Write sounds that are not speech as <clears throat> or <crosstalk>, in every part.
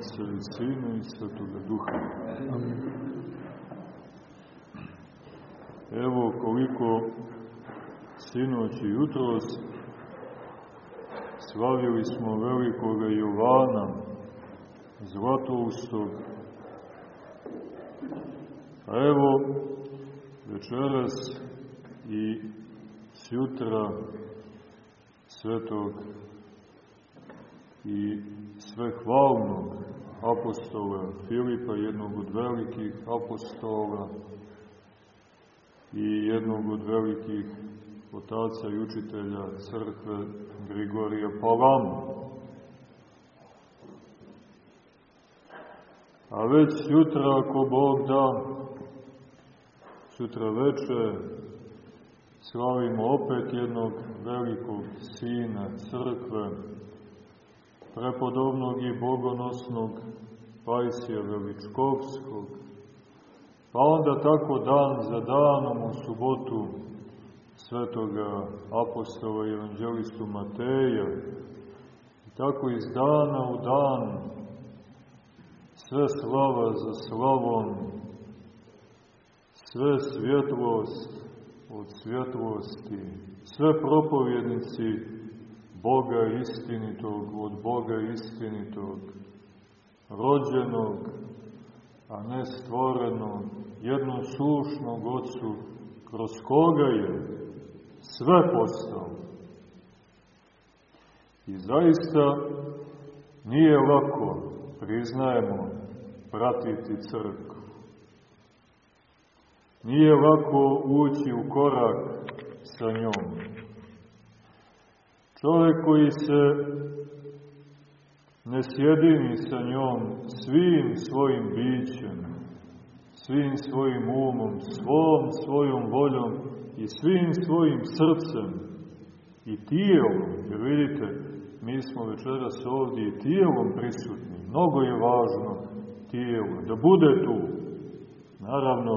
Otca i Sina i Svetoga Duha. Evo koliko sinoć i jutros slavili smo velikoga Jovana, Zlatoustog. A evo večeras i sjutra svetog i svehvalnog apostola Filipa, jednog od velikih apostola i jednog od velikih otaca i učitelja crkve Grigorija Palama. A već jutra, ako Bog da, sutra veče, slavimo opet jednog velikog sina crkve, prepodobnog i bogonosnog Pajsija Veličkovskog, pa onda tako dan za danom u subotu svetoga apostola i evanđelistu Mateja, i tako iz dana u dan sve slava za slavom, sve svjetlost od svjetlosti, sve propovjednici Boga istinitog, od Boga istinitog, rođenog, a ne stvorenog, jednoslušnog Otcu, kroz koga je sve postao. I zaista nije lako, priznajemo, pratiti crkvu. Nije lako ući u korak sa njom. Čovjek koji se ne sjedini sa njom svim svojim bićem, svim svojim umom, svom svojom voljom i svim svojim srcem i tijelom, jer vidite, mi smo večeras ovdje i tijelom prisutni, mnogo je važno tijelo, da bude tu. Naravno,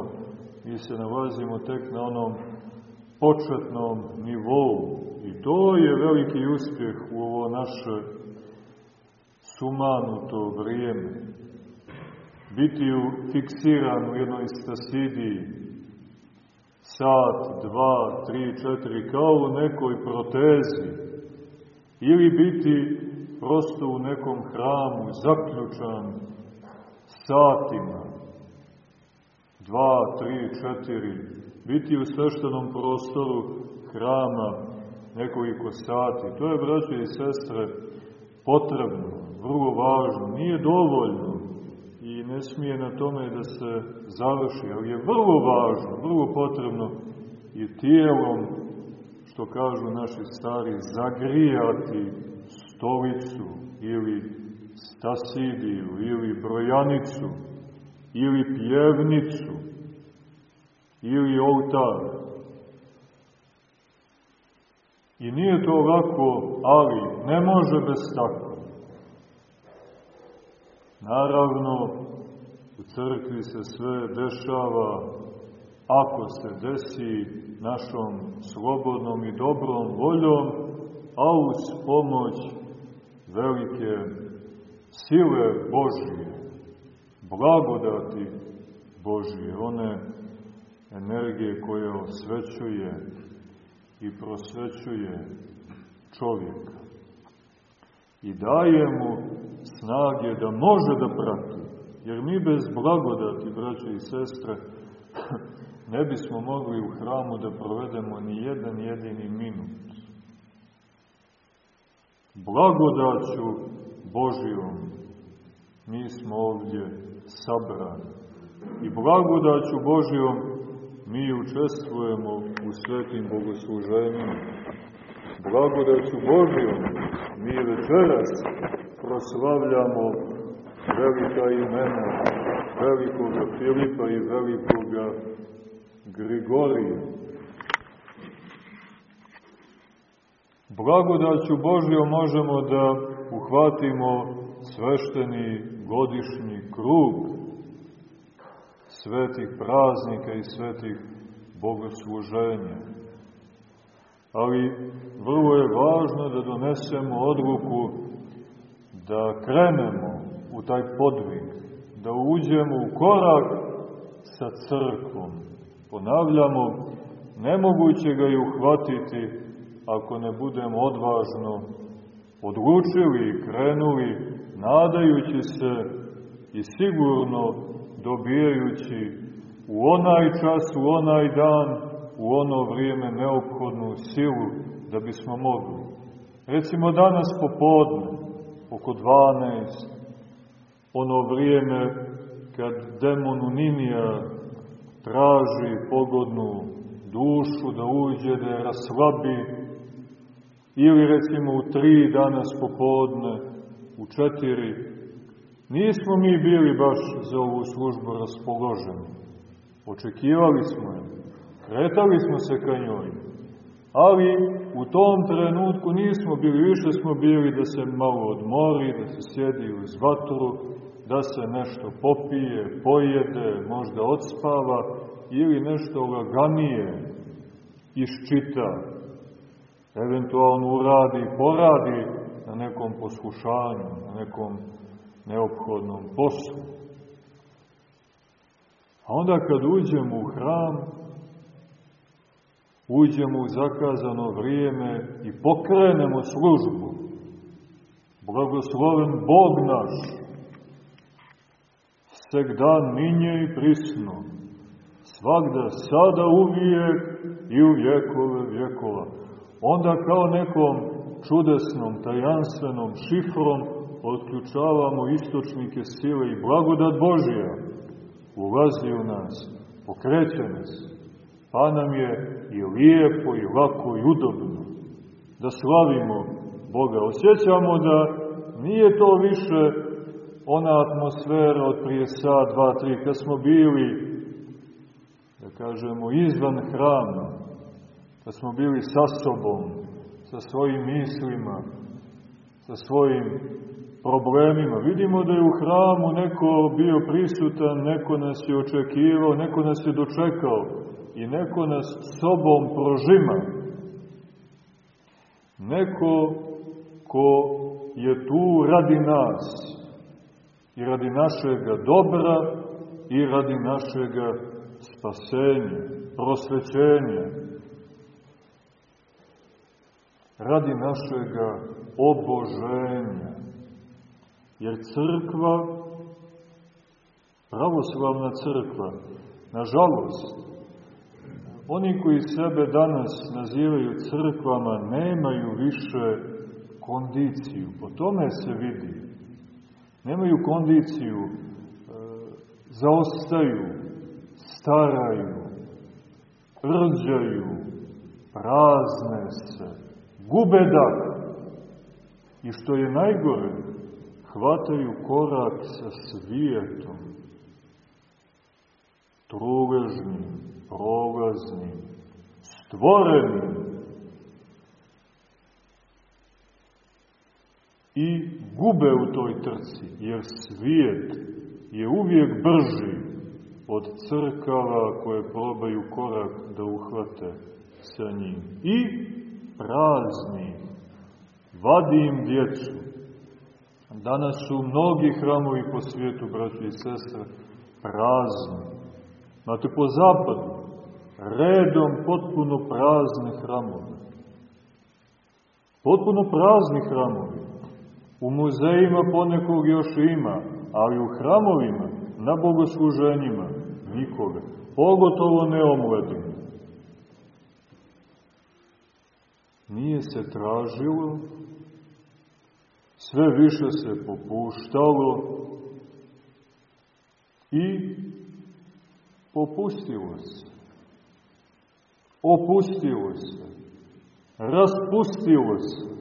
mi se nalazimo tek na onom početnom nivou, I to je veliki uspjeh u ovo naše sumanuto vrijeme. Biti u, fiksiran u jednoj stasidiji sat, dva, tri, četiri, kao u nekoj protezi. Ili biti prosto u nekom hramu, zaključan satima, dva, tri, četiri, biti u sveštenom prostoru hrama, nekoliko sati. To je, braće i sestre, potrebno, vrlo važno, nije dovoljno i ne smije na tome da se završi, ali je vrlo važno, vrlo potrebno i tijelom, što kažu naši stari, zagrijati stolicu ili stasidiju ili brojanicu ili pjevnicu ili oltar I nije to ovako, ali ne može bez tako. Naravno, u crkvi se sve dešava, ako se desi našom slobodnom i dobrom voljom, a uz pomoć velike sile Božije, blagodati Božije, one energije koje osvećuje i prosvećuje čovjeka i daje mu snage da može da prati. Jer mi bez blagodati, braće i sestre, <clears throat> ne bismo mogli u hramu da provedemo ni jedan jedini minut. Blagodaću Božijom mi smo ovdje sabrani. I blagodaću Božijom mi učestvujemo u svetim bogosluženjima. Blagodaću Božijom mi večeras proslavljamo velika imena velikoga Filipa i velikoga Grigorija. Blagodaću Božijom možemo da uhvatimo svešteni godišnji krug svetih praznika i svetih bogosluženja. Ali vrlo je važno da donesemo odluku da krenemo u taj podvig, da uđemo u korak sa crkvom. Ponavljamo, nemoguće ga je uhvatiti ako ne budemo odvažno odlučili i krenuli, nadajući se i sigurno dobijajući u onaj čas, u onaj dan, u ono vrijeme neophodnu silu da bismo mogli. Recimo danas popodne, oko 12, ono vrijeme kad demonu Ninija traži pogodnu dušu da uđe, da je raslabi, ili recimo u tri danas popodne, u četiri, nismo mi bili baš za ovu službu raspoloženi. Očekivali smo je, kretali smo se ka njoj, ali u tom trenutku nismo bili, više smo bili da se malo odmori, da se sjedi uz vatru, da se nešto popije, pojede, možda odspava ili nešto laganije iščita, eventualno uradi, poradi na nekom poslušanju, na nekom neophodnom poslu. A onda kad uđemo u hram, uđemo u zakazano vrijeme i pokrenemo službu. Blagosloven Bog naš, seg dan minje i prisno, svakda, sada uvijek i u vjekove vjekova. Onda kao nekom čudesnom, tajanstvenom šifrom otključavamo istočnike sile i blagodat Božija. Ulazi u nas, pokreće nas, pa nam je i lijepo i lako i udobno. Da slavimo Boga. Osjećamo da nije to više ona atmosfera od prije sat, dva, tri, kad smo bili, da kažemo, izvan hrama, kad smo bili sa sobom, sa svojim mislima, sa svojim problemima. Vidimo da je u hramu neko bio prisutan, neko nas je očekivao, neko nas je dočekao i neko nas sobom prožima. Neko ko je tu radi nas i radi našega dobra i radi našega spasenja, prosvećenja, radi našega oboženja. Jer crkva, pravoslavna crkva, nažalost, oni koji sebe danas nazivaju crkvama nemaju više kondiciju, po tome se vidi. Nemaju kondiciju, e, zaostaju, staraju, rđaju, prazne se, gube dah. I što je najgore, hvataju korak sa svijetom, truležnim, prolaznim, stvorenim. I gube u toj trci, jer svijet je uvijek brži od crkava koje probaju korak da uhvate sa njim. I prazni, vadi im djecu. Danas su mnogi hramovi po svijetu, braći i sestre, prazni. Znate, po zapadu, redom potpuno prazni hramovi. Potpuno prazni hramovi. U muzejima ponekog još ima, ali u hramovima, na bogosluženjima, nikoga. Pogotovo ne omladine. Nije se tražilo, sve više se popuštalo i popustilo se, opustilo se, raspustilo se.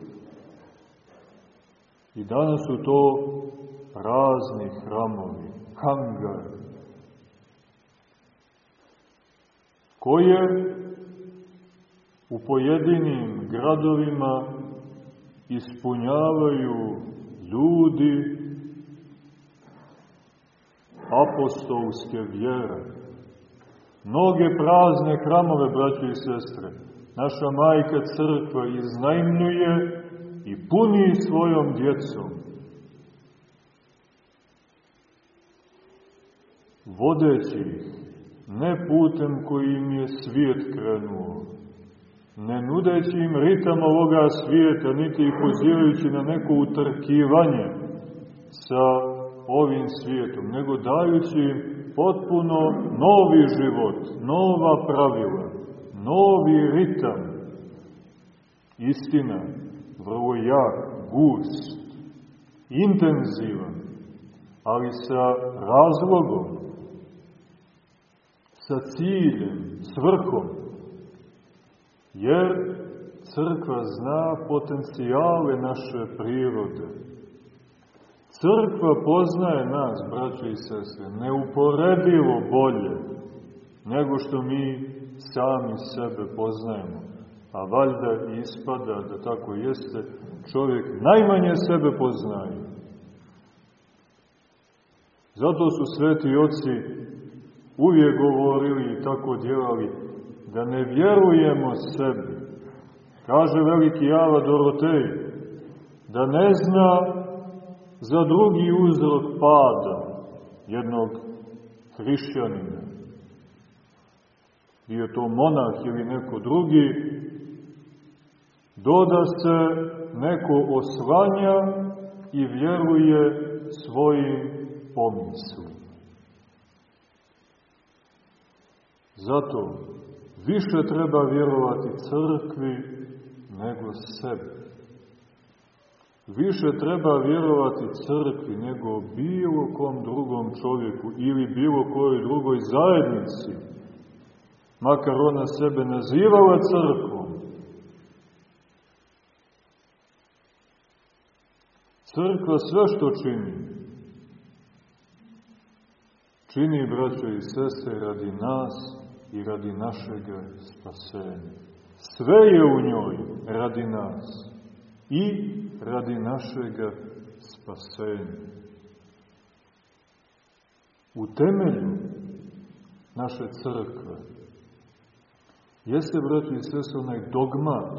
I danas su to prazni hramovi, hangari, koje u pojedinim gradovima ispunjavaju ljudi apostolske vjere. Mnoge prazne hramove, braće i sestre, naša majka crkva iznajmljuje i puni svojom djecom. vodeći ih, ne putem kojim je svijet krenuo, ne nudeći im ritam ovoga svijeta, niti ih pozivajući na neko utrkivanje sa ovim svijetom, nego dajući im potpuno novi život, nova pravila, novi ritam. Istina, vrlo jak, gust, intenzivan, ali sa razlogom, sa ciljem, svrhom, jer crkva zna potencijale naše prirode. Crkva poznaje nas, braće i sestre, neuporedivo bolje nego što mi sami sebe poznajemo. A valjda ispada da tako jeste, čovjek najmanje sebe poznaje. Zato su sveti oci uvijek govorili i tako djelali, da ne vjerujemo sebi. Kaže veliki Java Dorotej, da ne zna za drugi uzrok pada jednog hrišćanina. Bio to monah ili neko drugi, doda se neko oslanja i vjeruje svojim pomislima. Zato Više treba vjerovati crkvi nego sebi. Više treba vjerovati crkvi nego bilo kom drugom čovjeku ili bilo kojoj drugoj zajednici, makar ona sebe nazivala crkvom. Crkva sve što čini, čini, braćo i sese, radi nas, i radi našeg spasenja. Sve je u njoj radi nas i radi našeg spasenja. U temelju naše crkve jeste, brati i sese, onaj dogmat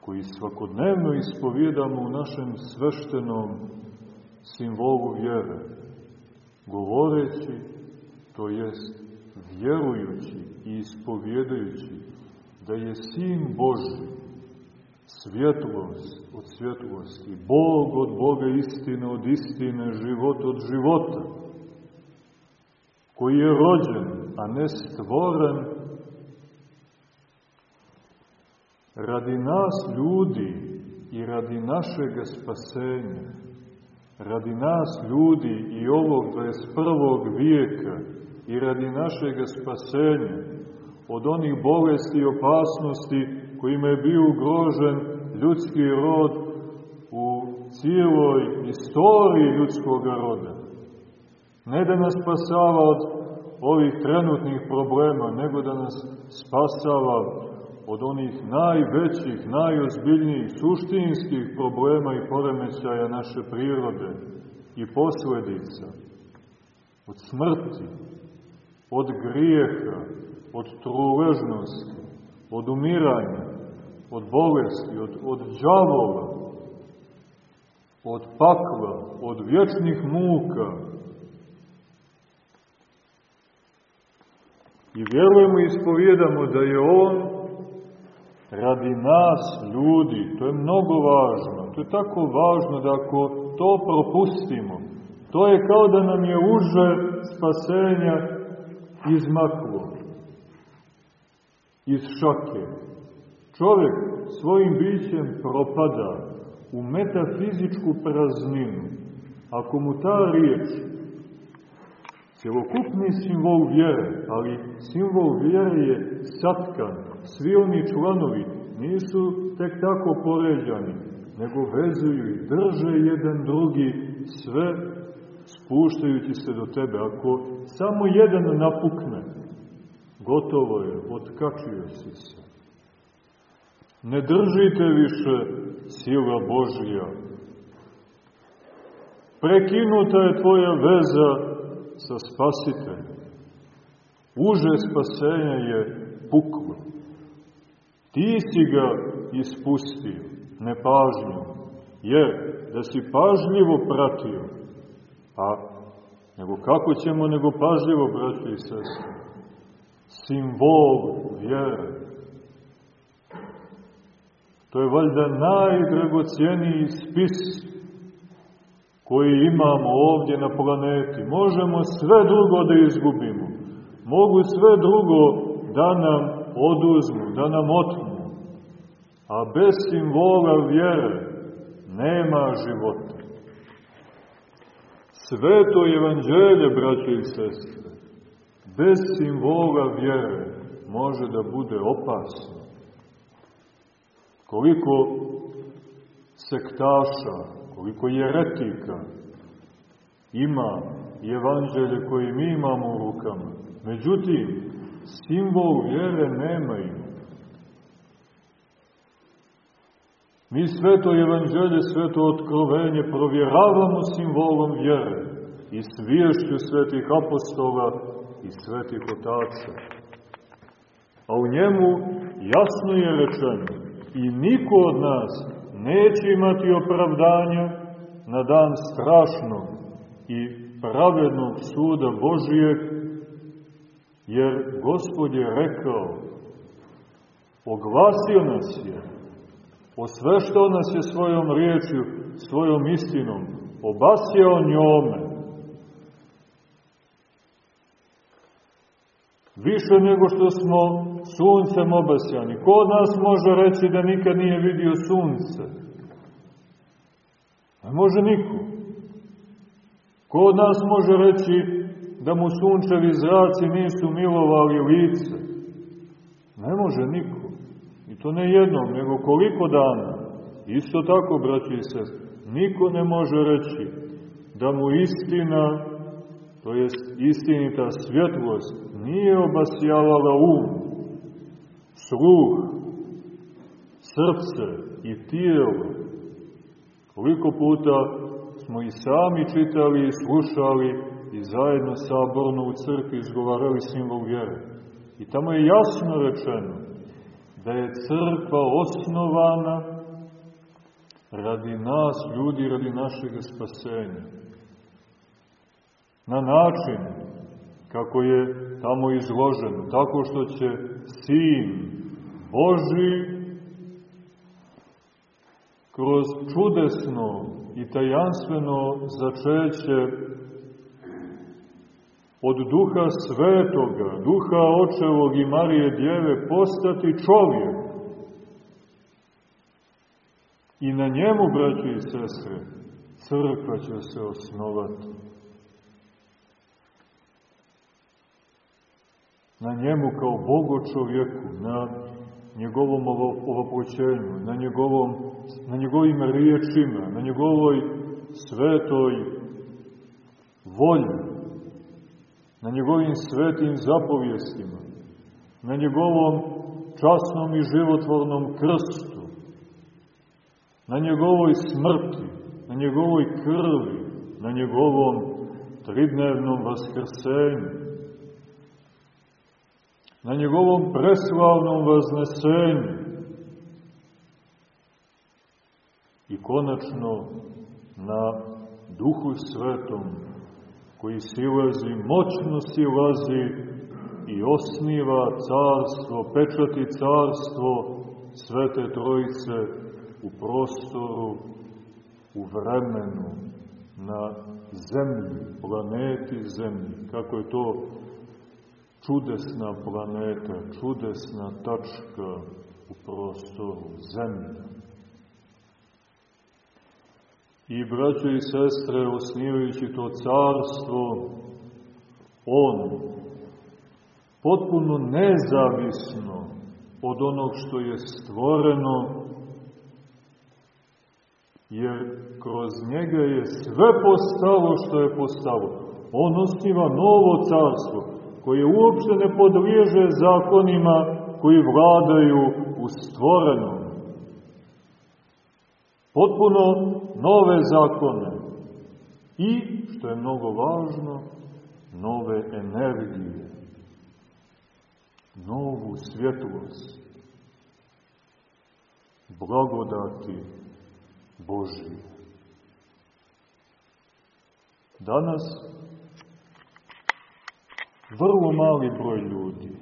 koji svakodnevno ispovjedamo u našem sveštenom simbolu vjere, govoreći, to jest vjerujući i ispovjedajući da je Sin Boži svjetlost od svjetlosti, Bog od Boga istine od istine, život od života, koji je rođen, a ne stvoren, radi nas ljudi i radi našeg spasenja, radi nas ljudi i ovog 21. vijeka, i radi našeg spasenja od onih bolesti i opasnosti kojima je bio ugrožen ljudski rod u cijeloj istoriji ljudskog roda. Ne da nas spasava od ovih trenutnih problema, nego da nas spasava od onih najvećih, najozbiljnijih, suštinskih problema i poremećaja naše prirode i posledica, od smrti, od grijeha, od truležnosti, od umiranja, od bolesti, od, od džavola, od pakla, od vječnih muka. I vjerujemo i ispovjedamo da je On radi nas, ljudi, to je mnogo važno, to je tako važno da ako to propustimo, to je kao da nam je uže spasenja izmaklo iz šake. Čovjek svojim bićem propada u metafizičku prazninu. Ako mu ta riječ, cjelokupni simbol vjere, ali simbol vjere je satkan, svi oni članovi nisu tek tako poređani, nego vezuju i drže jedan drugi sve spuštajući se do tebe. Ako samo jedan napukne, gotovo je, otkačio si se. Ne držite više sila Božija. Prekinuta je tvoja veza sa spasiteljem. Uže spasenja je puklo. Ti si ga ispustio, nepažnjom, jer da si pažljivo pratio, a Nego kako ćemo nego pažljivo, braći i sestre? Simbol vjere. To je valjda najdragocijeniji spis koji imamo ovdje na planeti. Možemo sve drugo da izgubimo. Mogu sve drugo da nam oduzmu, da nam otmu. A bez simbola vjere nema života. Sveto evanđelje, braće i sestre, bez simbola vjere može da bude opasno. Koliko sektaša, koliko jeretika ima evanđelje koje mi imamo u rukama. Međutim, simbol vjere nemaju. Mi sveto evanđelje, sveto otkrovenje provjeravamo simbolom vjere i sviješću svetih apostola i svetih otaca. A u njemu jasno je rečeno i niko od nas neće imati opravdanja na dan strašnog i pravednog suda Božijeg, jer Gospod je rekao, oglasio nas je, osveštao nas je svojom riječju, svojom istinom, obasjao njome. Više nego što smo suncem obasjani. Ko od nas može reći da nikad nije vidio sunce? Ne može niko. Ko od nas može reći da mu sunčevi zraci nisu milovali lice? Ne može niko to ne jednom, nego koliko dana. Isto tako, braći i sest, niko ne može reći da mu istina, to jest istinita svjetlost, nije obasjavala um, sluh, srce i tijelo. Koliko puta smo i sami čitali i slušali i zajedno saborno u crkvi izgovarali simbol vjere. I tamo je jasno rečeno da je crkva osnovana radi nas, ljudi, radi našeg spasenja. Na način kako je tamo izloženo, tako što će Sin Boži kroz čudesno i tajanstveno začeće od duha svetoga, duha očevog i Marije djeve postati čovjek. I na njemu, braći i sestre, crkva će se osnovati. Na njemu kao Bogo čovjeku, na njegovom ovopoćenju, na, njegovom, na njegovim riječima, na njegovoj svetoj volji, na njegovim svetim zapovjestima, na njegovom časnom i životvornom krstu, na njegovoj smrti, na njegovoj krvi, na njegovom tridnevnom vaskrsenju, na njegovom preslavnom vaznesenju i konačno na duhu svetom koji silazi, moćno silazi i osniva carstvo, pečati carstvo Svete Trojice u prostoru, u vremenu, na zemlji, planeti zemlji, kako je to čudesna planeta, čudesna tačka u prostoru zemlja. I braćo i sestre, osnivajući to carstvo, on, potpuno nezavisno od onog što je stvoreno, jer kroz njega je sve postalo što je postalo. On osniva novo carstvo, koje uopšte ne podliježe zakonima koji vladaju u stvorenom potpuno nove zakone i, što je mnogo važno, nove energije, novu svjetlost, blagodati Božije. Danas Vrlo mali broj ljudi.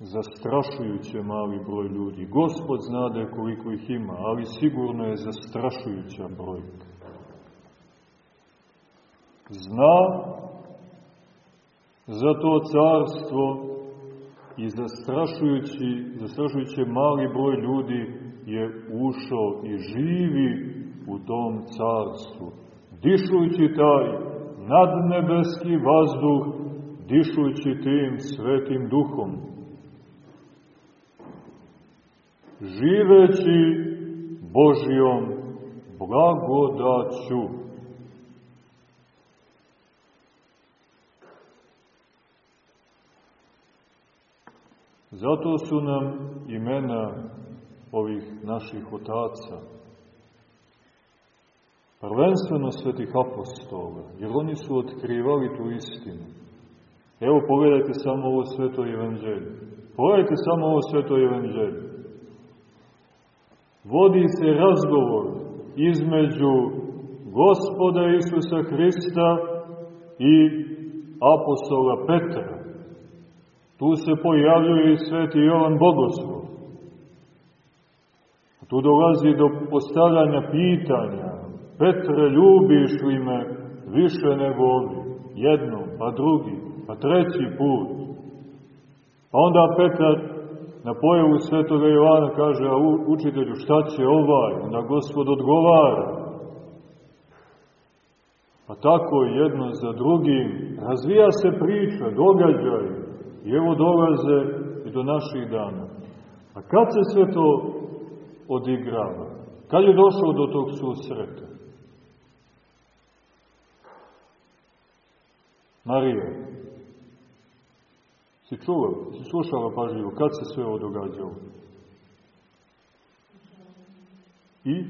Zastrašujuće mali broj ljudi. Gospod znade koliko ih ima, ali sigurno je zastrašujuća brojka. Zna za to carstvo i zastrašujući, zastrašujuće mali broj ljudi je ušao i živi u tom carstvu. Dišujući taj nadnebeski vazduh dišući tim svetim duhom, živeći Božijom blagodaću. Zato su nam imena ovih naših otaca, prvenstveno svetih apostola, jer oni su otkrivali tu istinu. Evo pogledajte samo ovo sveto evanđelje. Pogledajte samo ovo sveto evanđelje. Vodi se razgovor između gospoda Isusa Hrista i apostola Petra. Tu se pojavljuje i sveti Jovan Bogoslov. Tu dolazi do postavljanja pitanja. Petre, ljubiš li me više nego ovi? Jednom, pa drugi, pa treći put. Pa onda Petar na pojavu svetoga Jovana kaže, a učitelju šta će ovaj? Onda gospod odgovara. Pa tako jedno za drugim razvija se priča, događaj. I evo dolaze i do naših dana. A kad se sve to odigrava? Kad je došlo do tog susreta? Marija, Si čuo, si slušala pažljivo, kad se sve ovo događalo? I?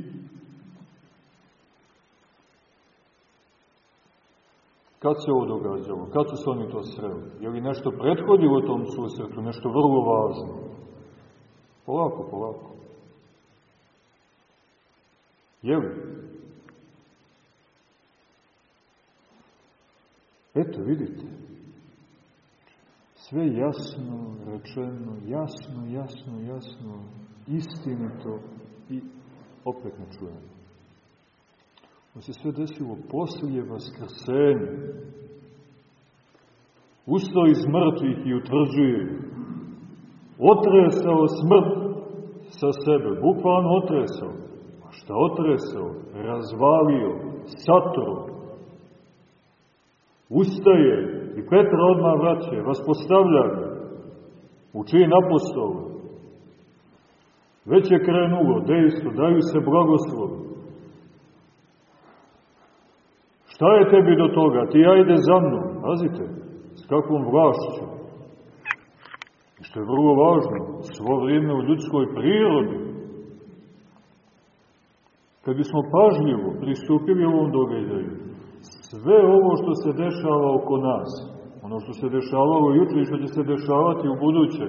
Kad se ovo događalo? Kad su se oni to sreli? Je li nešto prethodilo tom susretu, nešto vrlo važno? Polako, polako. Je li? Eto, vidite, sve jasno rečeno, jasno, jasno, jasno, istinito i opet ne čujemo. Ovo se sve desilo poslije vaskrsenja. Ustao iz mrtvih i utvrđuje. Otresao smrt sa sebe, bukvalno otresao. A šta otresao? Razvalio, satro. Ustaje, I Petra odmah vraća, vaspostavlja ga. U čin apostola. Već je krenulo dejstvo, daju se blagoslovi. Šta je tebi do toga? Ti ajde za mnom. Pazite, s kakvom vlašću. I što je vrlo važno, svo vrijeme u ljudskoj prirodi. Kad bismo pažljivo pristupili ovom događaju, sve ovo što se dešava oko nas, ono što se dešavalo juče i što će se dešavati u buduće,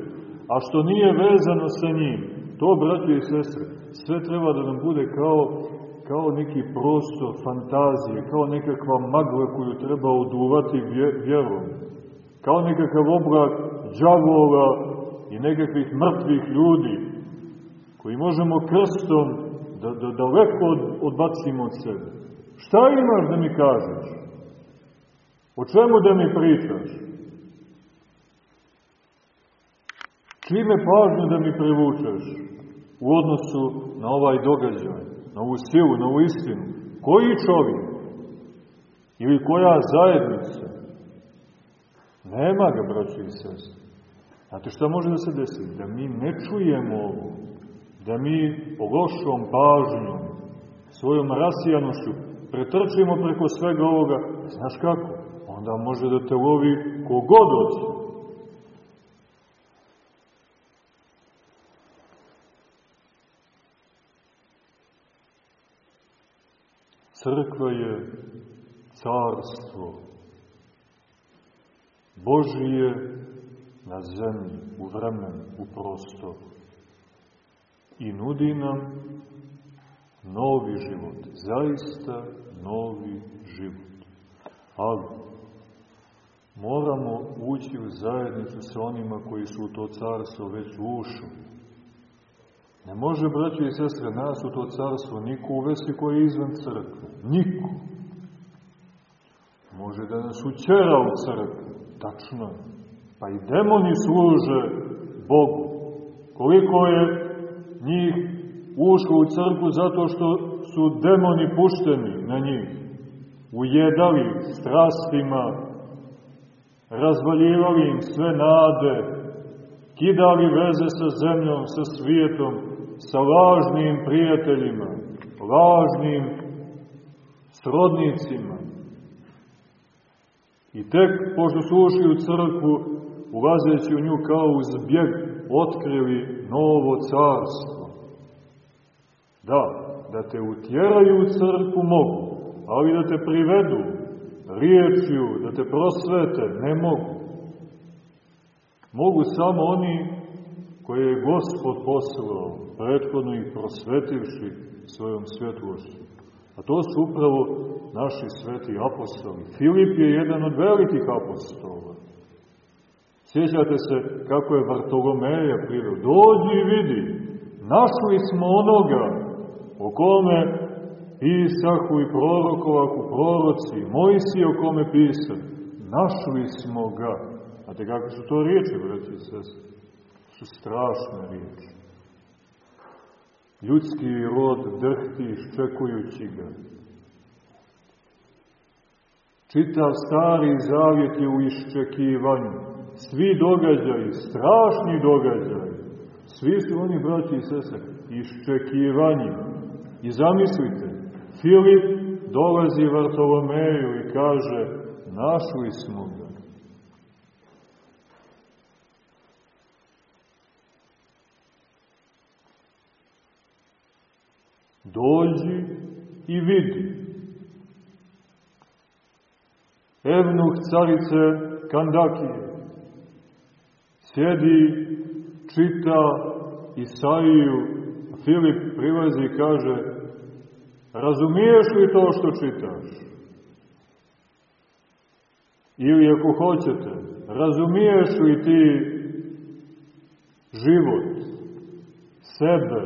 a što nije vezano sa njim, to, braće i sestre, sve treba da nam bude kao, kao neki prostor fantazije, kao nekakva magla koju treba oduvati vjerom, kao nekakav oblak džavola i nekakvih mrtvih ljudi, koji možemo krstom da, da daleko od, odbacimo od sebe. Šta imaš da mi kažeš? O čemu da mi pričaš? Čime pažnju da mi privučeš u odnosu na ovaj događaj, na ovu silu, na ovu istinu? Koji čovjek? Ili koja zajednica? Nema ga, braći i sestri. Znate šta može da se desi? Da mi ne čujemo ovo, da mi lošom pažnjom, svojom rasijanošću, pretrčimo preko svega ovoga, znaš kako? Onda može da te lovi kogod hoće. Crkva je carstvo Božije na zemlji, u vremenu, u prostoru. I nudi nam novi život, zaista novi život. Ali, mora moramo ući u zajednicu sa onima koji su u to carstvo već ušli. Ne može, braći i sestre, nas u to carstvo niko uvesti koji je izvan crkve. Niko. Može da nas učera u crkvu. Tačno. Pa i demoni služe Bogu. Koliko je njih ušlo u crkvu zato što su demoni pušteni na njih. Ujedali strastima, razvaljivali im sve nade, kidali veze sa zemljom, sa svijetom, sa lažnim prijateljima, lažnim srodnicima. I tek, pošto su ušli u crkvu, ulazeći u nju kao u zbjeg, otkrili novo carstvo. Da, da te utjeraju u crkvu mogu, ali da te privedu riječju, da te prosvete, ne mogu. Mogu samo oni koje je Gospod poslao, prethodno ih prosvetivši svojom svjetlošću. A to su upravo naši sveti apostoli. Filip je jedan od velikih apostola. Sjećate se kako je Bartolomeja priveo. Dođi i vidi, našli smo onoga o kome pisahu i prorokovaku proroci, Mojsije o kome pisah. Našli smo ga. A te kako su to riječi, braći i sestri? Su strašne riječi. Ljudski rod drhti iščekujući ga. Čitav stari zavjet je u iščekivanju. Svi događaji, strašni događaji, svi su oni, braći i sese, iščekivanje. I zamislite, Filip dolazi Vartolomeju i kaže, našli smo ga. Dođi i vidi. Evnuh carice Kandakije sjedi, čita Isaiju, Filip prilazi i kaže razumiješ li to što čitaš? Ili ako hoćete, razumiješ li ti život, sebe,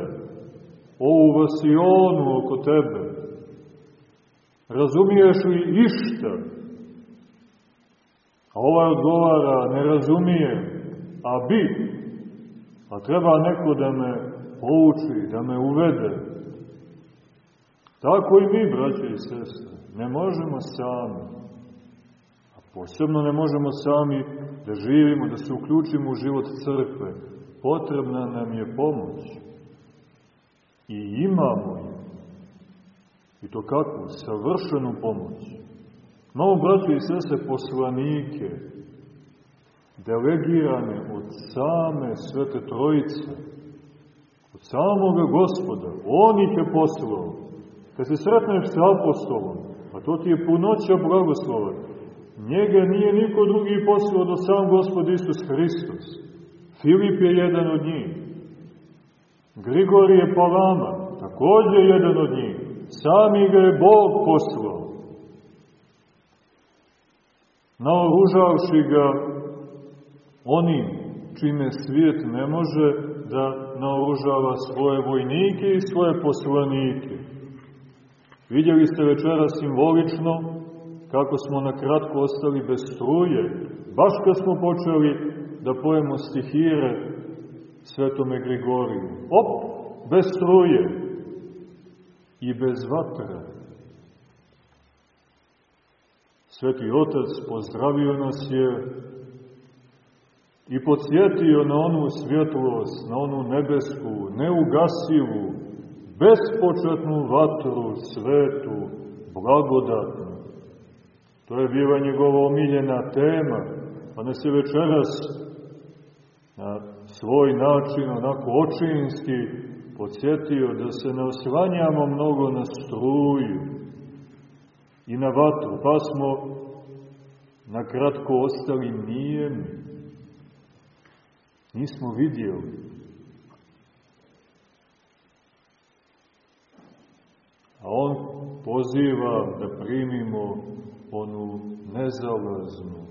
ovu vasionu oko tebe? Razumiješ li išta? A ovaj odgovara, ne razumijem, a bi. A treba neko da me pouči, da me uvede. Tako i mi, braće i sestre, ne možemo sami. A posebno ne možemo sami da živimo, da se uključimo u život crkve. Potrebna nam je pomoć. I imamo je. I to kako? Savršenu pomoć. Imamo, braće i sestre, poslanike, delegirane od same Svete Trojice, samoga gospoda. On ih je poslao. Kad se sretneš sa apostolom, a to ti je punoća blagoslova, njega nije niko drugi poslao do sam gospod Isus Hristos. Filip je jedan od njih. Grigorije Palama, takođe jedan od njih. Sami ga je Bog poslao. Naoružavši ga onim čime svijet ne može da naoružava svoje vojnike i svoje poslanike. Vidjeli ste večera simbolično kako smo na kratko ostali bez struje, baš kad smo počeli da pojemo stihire Svetome Grigoriju. Op, bez struje i bez vatra. Sveti Otac pozdravio nas je i podsjetio na onu svjetlost, na onu nebesku, neugasivu, bespočetnu vatru, svetu, blagodatnu. To je bila njegova omiljena tema, pa nas je večeras na svoj način, onako očinski, podsjetio da se ne osvanjamo mnogo na struju i na vatru, pa smo na kratko ostali nijemi. Nismo vidjeli. A on poziva da primimo onu nezalaznu,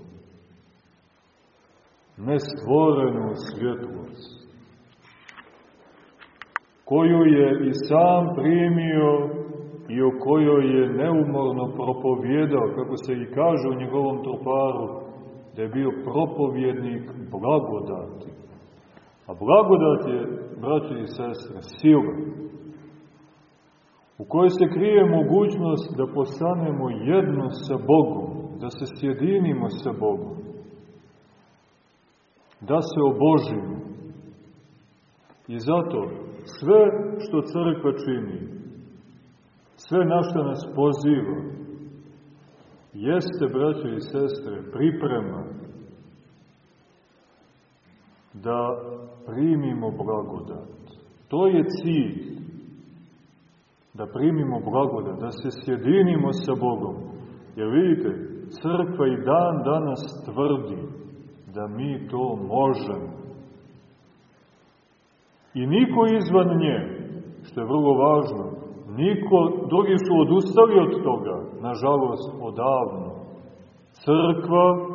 nestvorenu svjetlost, koju je i sam primio i o kojoj je neumorno propovjedao, kako se i kaže u njegovom troparu, da je bio propovjednik blagodati. A blagodat je, braće i sestre, sila, u kojoj se krije mogućnost da postanemo jedno sa Bogom, da se sjedinimo sa Bogom, da se obožimo. I zato sve što crkva čini, sve na što nas poziva, jeste, braće i sestre, priprema da primimo blagodat. To je cilj da primimo blagodat, da se sjedinimo sa Bogom. Jer vidite, crkva i dan danas tvrdi da mi to možemo. I niko izvan nje, što je vrlo važno, niko, drugi su odustali od toga, nažalost, odavno. Crkva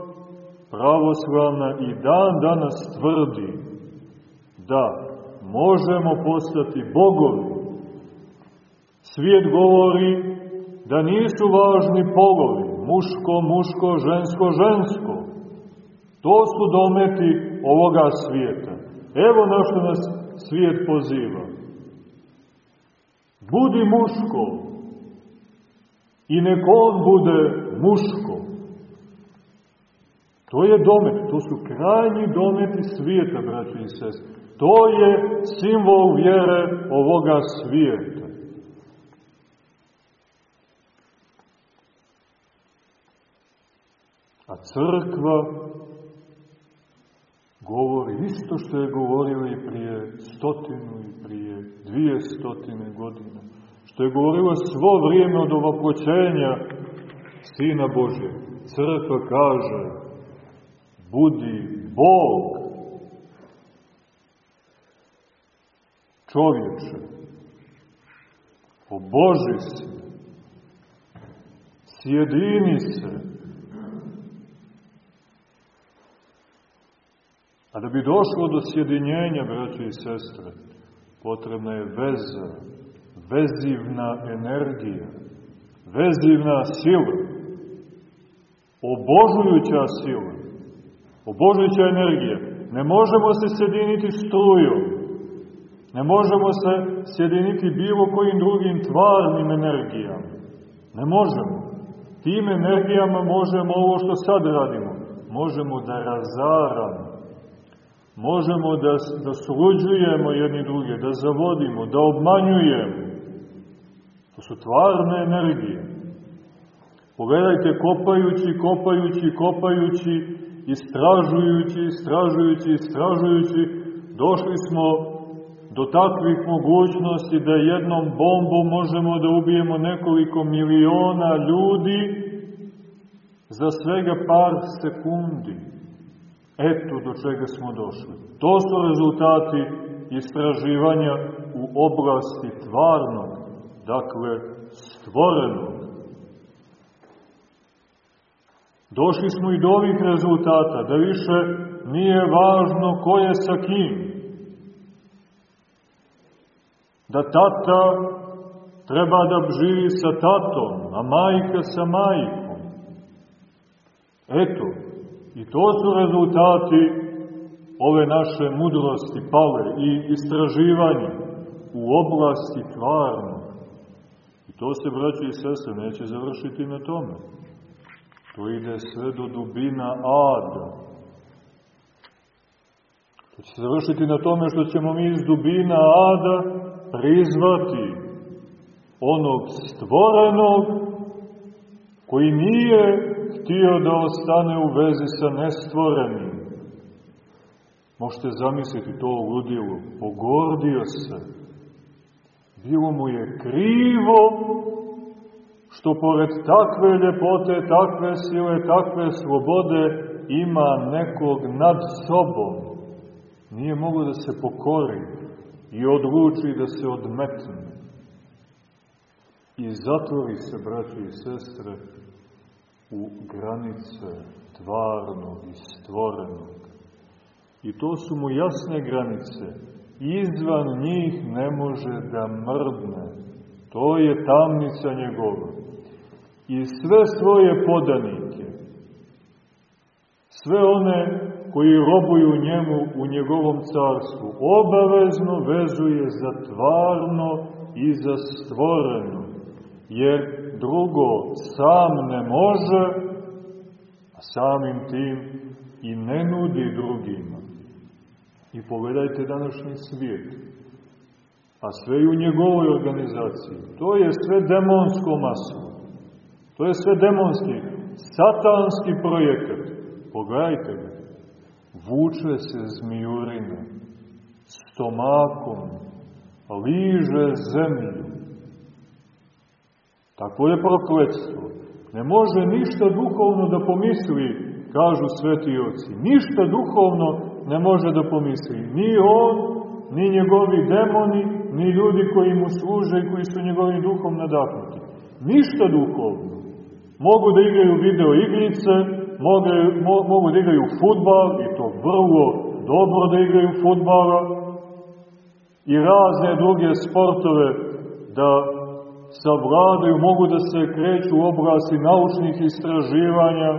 pravoslavna i dan danas tvrdi da možemo postati bogovi, Svijet govori da nisu važni polovi, muško, muško, žensko, žensko. To su dometi ovoga svijeta. Evo na što nas svijet poziva. Budi muško i nek on bude muško. To je domet, to su krajnji dometi svijeta, braći i sest. To je simbol vjere ovoga svijeta. A crkva govori isto što je govorila i prije stotinu i prije dvije stotine godina. Što je govorila svo vrijeme od ovopoćenja Sina Božje. Crkva kaže, budi Bog, čovječe, oboži se, sjedini se, A da bi došlo do sjedinjenja, braće i sestre, potrebna je veza, vezivna energija, vezivna sila, obožujuća sila, obožujuća energija. Ne možemo se sjediniti strujom, ne možemo se sjediniti bilo kojim drugim tvarnim energijama. Ne možemo. Tim energijama možemo ovo što sad radimo. Možemo da razaramo možemo da, da sluđujemo jedni druge, da zavodimo, da obmanjujemo. To su tvarne energije. Pogledajte, kopajući, kopajući, kopajući, istražujući, istražujući, istražujući, došli smo do takvih mogućnosti da jednom bombom možemo da ubijemo nekoliko miliona ljudi za svega par sekundi. Eto do čega smo došli. To su rezultati istraživanja u oblasti tvarnog, dakle stvorenog. Došli smo i do ovih rezultata, da više nije važno ko je sa kim. Da tata treba da živi sa tatom, a majka sa majkom. Eto, I to su rezultati ove naše mudrosti pale i istraživanja u oblasti tvarnog. I to se, braći i sestre, neće završiti na tome. To ide sve do dubina ada. To će se završiti na tome što ćemo mi iz dubina ada prizvati onog stvorenog koji nije htio da ostane u vezi sa nestvorenim. Možete zamisliti to ludilo, pogordio se. Bilo mu je krivo što pored takve ljepote, takve sile, takve slobode ima nekog nad sobom. Nije mogo da se pokori i odluči da se odmetne. I zatvori se, braći i sestre, u granice tvarnog i stvorenog. I to su mu jasne granice. Izvan njih ne može da mrdne. To je tamnica njegova. I sve svoje podanike, sve one koji robuju njemu u njegovom carstvu, obavezno vezuje za tvarno i za stvoreno, jer drugo sam ne može, a samim tim i ne nudi drugima. I pogledajte današnji svijet, a sve i u njegovoj organizaciji. To je sve demonsko maslo. To je sve demonski, satanski projekat. Pogledajte ga vuče se zmijurina, stomakom, liže zemlju. Tako je prokletstvo. Ne može ništa duhovno da pomisli, kažu sveti oci. Ništa duhovno ne može da pomisli. Ni on, ni njegovi demoni, ni ljudi koji mu služe i koji su njegovim duhom nadahnuti. Ništa duhovno. Mogu da igraju video igrice, mogu, mo, mogu da igraju futbal, i to vrlo dobro da igraju futbala, i razne druge sportove da savladaju, mogu da se kreću u oblasti naučnih istraživanja,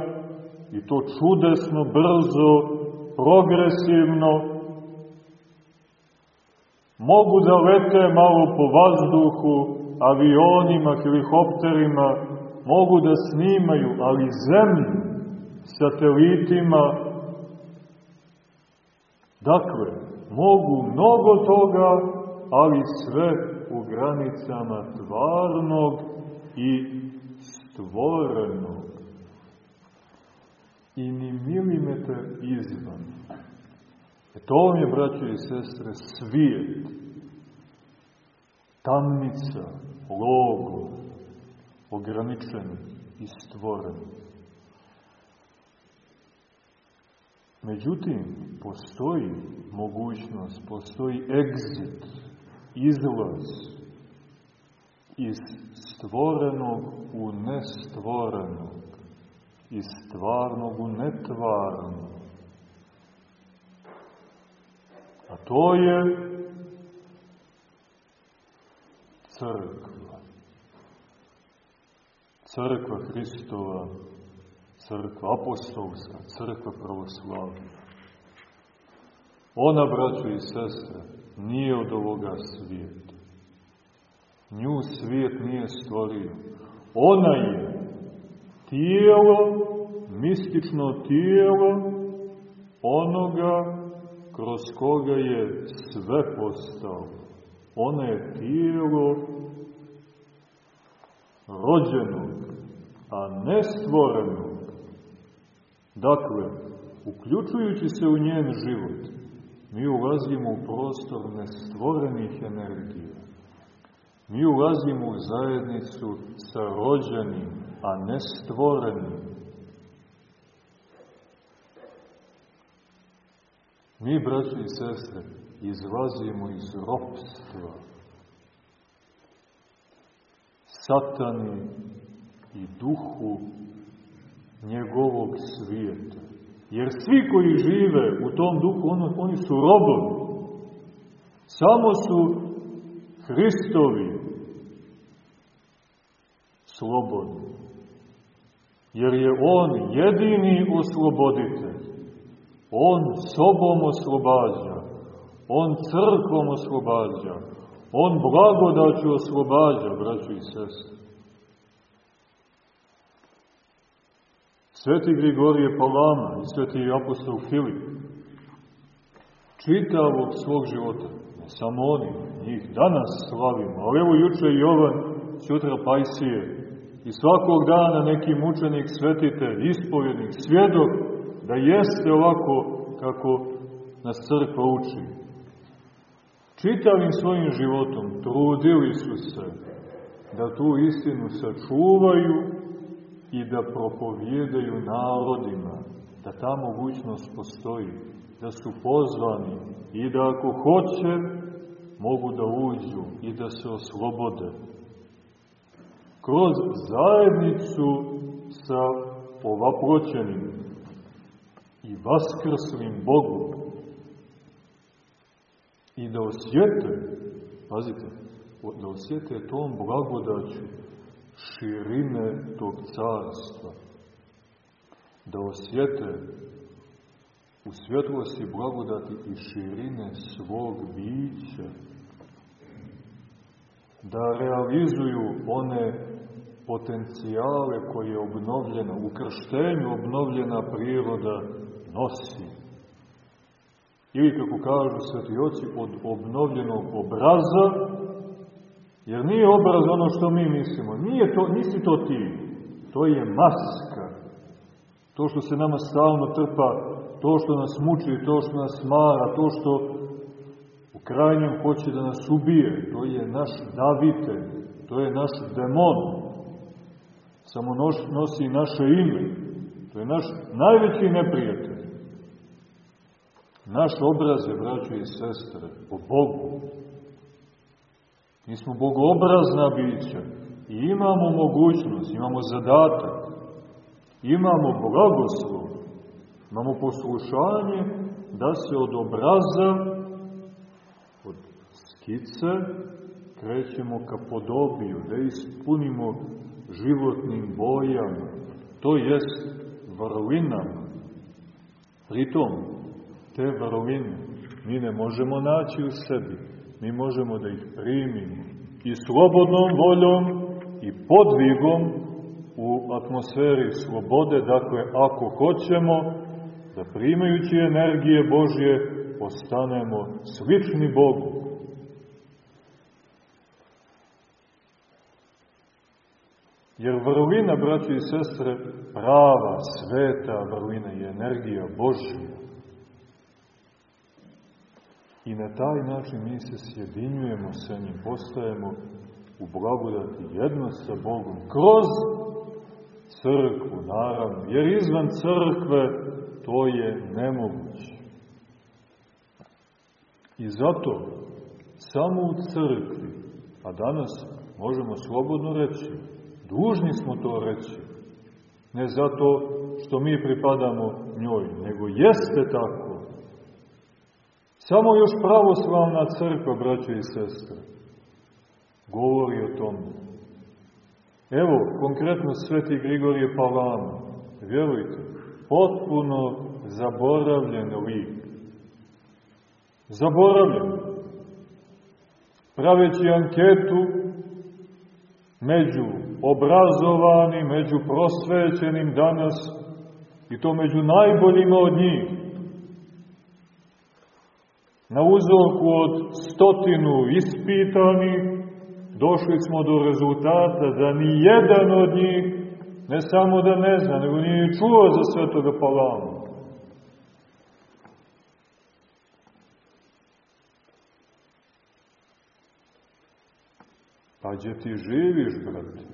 i to čudesno, brzo, progresivno, mogu da lete malo po vazduhu, avionima, helikopterima, mogu da snimaju, ali zemlju satelitima. Dakle, mogu mnogo toga, ali sve u granicama tvarnog i stvorenog. I ni milimetar izvan. E to vam je, braćo i sestre, svijet, tamnica, logo, ograničen i stvoren. Međutim, postoji mogućnost, postoji egzit, izlaz iz stvorenog u nestvorenog, iz stvarnog u netvarnog. A to je crkva. Crkva Hristova crkva apostolska, crkva pravoslavna. Ona, braćo i sestre, nije od ovoga svijeta. Nju svijet nije stvorio. Ona je tijelo, mistično tijelo onoga kroz koga je sve postao. Ona je tijelo rođenog, a ne stvorenog Dakle, uključujući se u njen život, mi ulazimo u prostor nestvorenih energija. Mi ulazimo u zajednicu sa rođenim, a ne stvorenim. Mi, braći i sestre, izlazimo iz ropstva. Satani i duhu njegovog svijeta. Jer svi koji žive u tom duhu, on, oni su robovi. Samo su Hristovi slobodni. Jer je On jedini osloboditelj. On sobom oslobađa. On crkvom oslobađa. On blagodaću oslobađa, braći i sestri. Sveti Grigorije Palama i sveti apostol Filip, čitavog svog života, ne samo oni, njih danas slavimo, ali evo juče Jovan, sutra Pajsije, i svakog dana neki mučenik, svetitelj, ispovjednik, svjedok, da jeste ovako kako nas crkva uči. Čitavim svojim životom trudili su se da tu istinu sačuvaju i da propovjedaju narodima, da ta mogućnost postoji, da su pozvani i da ako hoće, mogu da uđu i da se oslobode. Kroz zajednicu sa ovaproćenim i vaskrslim Bogom, i da osjete, pazite, da osjete tom blagodaću širine tog carstva, da osjete u svjetlosti blagodati i širine svog bića, da realizuju one potencijale koje je obnovljena, u krštenju obnovljena priroda nosi. Ili, kako kažu sveti oci, od obnovljenog obraza, jer nije obraz ono što mi mislimo, nije to, nisi to ti, to je maska. To što se nama stalno trpa, to što nas muči, to što nas mara, to što u krajnjem hoće da nas ubije, to je naš davitelj, to je naš demon, samo nosi naše ime, to je naš najveći neprijatelj. Naš obraz je, braćo i sestre, po Bogu. Mi smo bogoobrazna bića i imamo mogućnost, imamo zadatak, imamo blagoslov, imamo poslušanje da se od obraza, od skice, krećemo ka podobiju, da ispunimo životnim bojama, to jest vrlinama. Pritom, te vrline mi ne možemo naći u sebi, mi možemo da ih primimo i slobodnom voljom i podvigom u atmosferi slobode, dakle, ako hoćemo da primajući energije Božje postanemo slični Bogu. Jer vrlina, braći i sestre, prava, sveta vrlina je energija Božja. I na taj način mi se sjedinjujemo sa njim, postajemo u blagodati jedno sa Bogom, kroz crkvu, naravno, jer izvan crkve to je nemoguće. I zato, samo u crkvi, a danas možemo slobodno reći, dužni smo to reći, ne zato što mi pripadamo njoj, nego jeste tako. Samo još pravoslavna crkva, braće i sestre, govori o tome. Evo, konkretno sveti Grigorije Palama, vjerujte, potpuno zaboravljen lik. Zaboravljen. Praveći anketu među obrazovani, među prosvećenim danas i to među najboljima od njih. Na uzorku od stotinu ispitanih došli smo do rezultata da ni jedan od njih ne samo da ne zna, nego nije čuo za svetoga Palama. Pa gdje ti živiš, brate?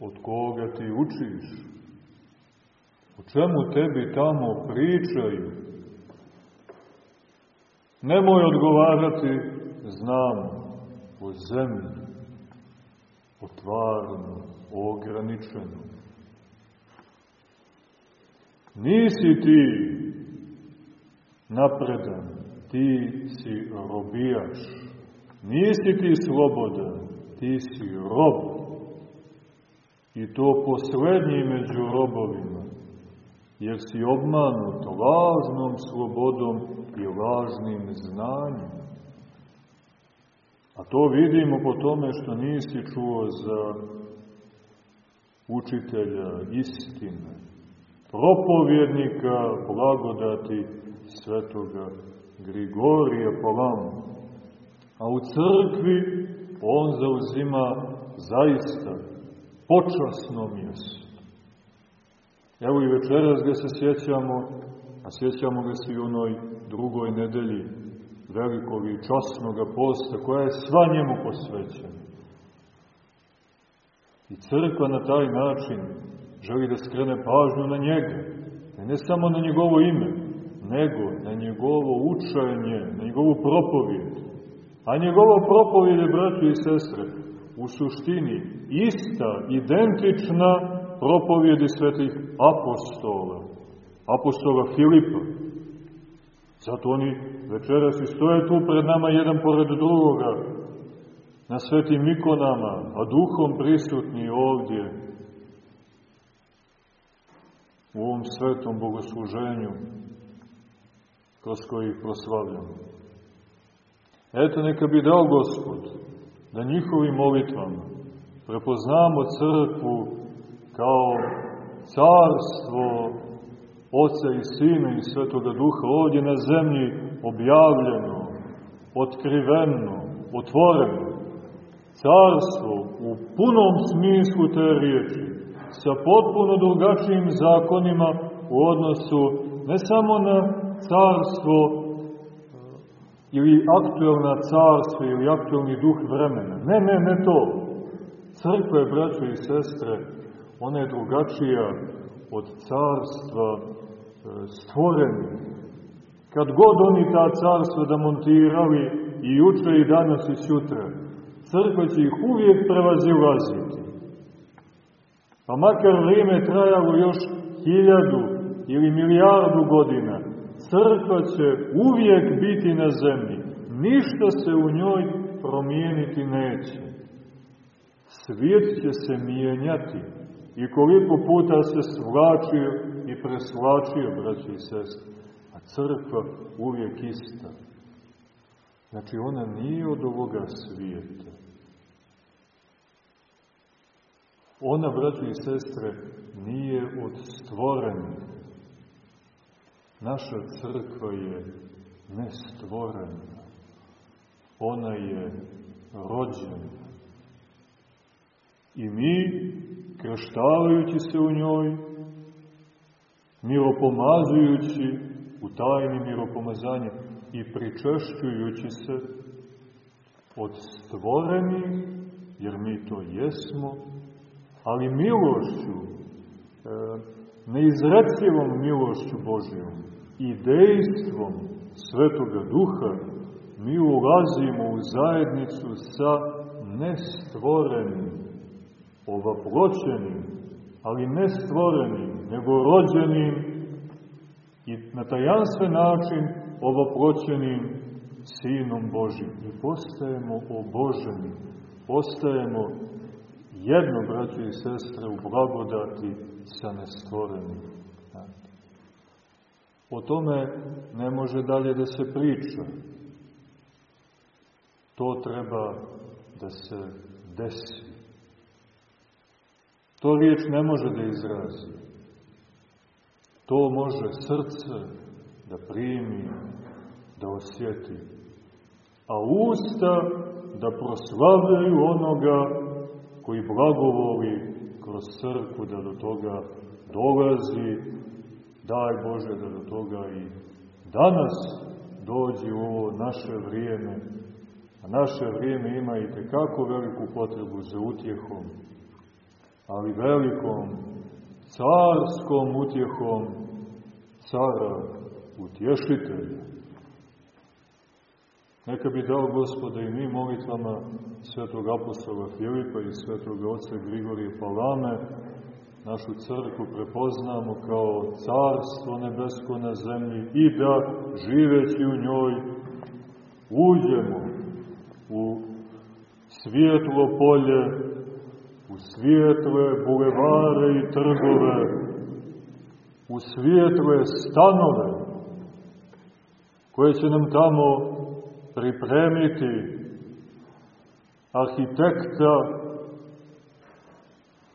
Od koga ti učiš? O čemu tebi tamo pričaju? Nemoj odgovarati, znam, o zemlji, o tvarno, o ograničeno. Nisi ti napredan, ti si robijaš. Nisi ti slobodan, ti si rob i to poslednji među robovima, jer si obmanut lažnom slobodom i lažnim znanjem. A to vidimo po tome što nisi čuo za učitelja istine, propovjednika blagodati svetoga Grigorija Palama. A u crkvi on zauzima zaista počasno mjesto. Evo i večeras ga se sjećamo, a sjećamo ga se i onoj drugoj nedelji velikog i časnog posta, koja je sva njemu posvećena. I crkva na taj način želi da skrene pažnju na njega, ne samo na njegovo ime, nego na njegovo učenje, na njegovu propovijed. A njegova propovijed je, braći i sestre, u suštini ista, identična propovjedi svetih apostola, apostola Filipa. Zato oni večeras i stoje tu pred nama jedan pored drugoga, na svetim ikonama, a duhom prisutni ovdje, u ovom svetom bogosluženju, kroz koji ih proslavljamo. Eto, neka bi dao Gospod da njihovim molitvama prepoznamo crkvu kao carstvo Oca i Sina i Svetoga Duha ovdje na zemlji objavljeno, otkriveno, otvoreno. Carstvo u punom smislu te riječi, sa potpuno drugačijim zakonima u odnosu ne samo na carstvo ili aktuelna carstva ili aktuelni duh vremena. Ne, ne, ne to. Crkva je, braćo i sestre, ona je drugačija od carstva e, stvoreni. Kad god oni ta carstva da montirali i juče i danas i sutra, crkva će ih uvijek prevazilaziti. Pa makar vrijeme trajalo još hiljadu ili milijardu godina, crkva će uvijek biti na zemlji. Ništa se u njoj promijeniti neće. Svijet će se mijenjati i koliko puta se svlačio i preslačio, braći i sestri, a crkva uvijek ista. Znači, ona nije od ovoga svijeta. Ona, braći i sestre, nije od stvorenih. Naša crkva je nestvorena. Ona je rođena. I mi, krštavajući se u njoj, miropomazujući u tajni miropomazanja i pričešćujući se od stvorenih, jer mi to jesmo, ali milošću, e, neizrecivom milošću Božijom i dejstvom Svetoga Duha, mi ulazimo u zajednicu sa nestvorenim, ovaploćenim, ali ne stvorenim, nego rođenim i na tajanstven način ovaploćenim Sinom Božim. I postajemo oboženi, postajemo jedno, braće i sestre, u blagodati sa nestvorenim. O tome ne može dalje da se priča. To treba da se desi. To riječ ne može da izrazi. To može srce da primi, da osjeti. A usta da proslavljaju onoga koji blagovoli kroz crku da do toga dolazi, daj Bože da do toga i danas dođe u ovo naše vrijeme, a naše vrijeme ima i tekako veliku potrebu za utjehom, ali velikom carskom utjehom cara utješitelja. Neka bi dao gospoda i mi molitvama svetog apostola Filipa i svetog oca Grigorije Palame našu crku prepoznamo kao carstvo nebesko na zemlji i da, živeći u njoj, uđemo u svijetlo polje, u svijetle bulevare i trgove, u svijetle stanove, koje će nam tamo pripremiti arhitekta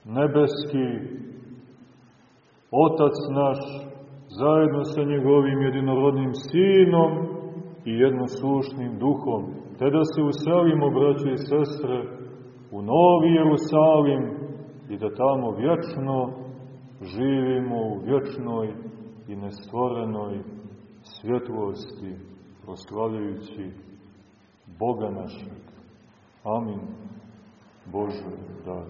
nebeski, Otac naš, zajedno sa njegovim jedinorodnim Sinom i jednoslušnim duhom, te da se uselimo, braće i sestre, u Novi Jerusalim i da tamo vječno živimo u vječnoj i nestvorenoj svjetlosti, proslavljajući Boga našeg. Amin. Bože, da.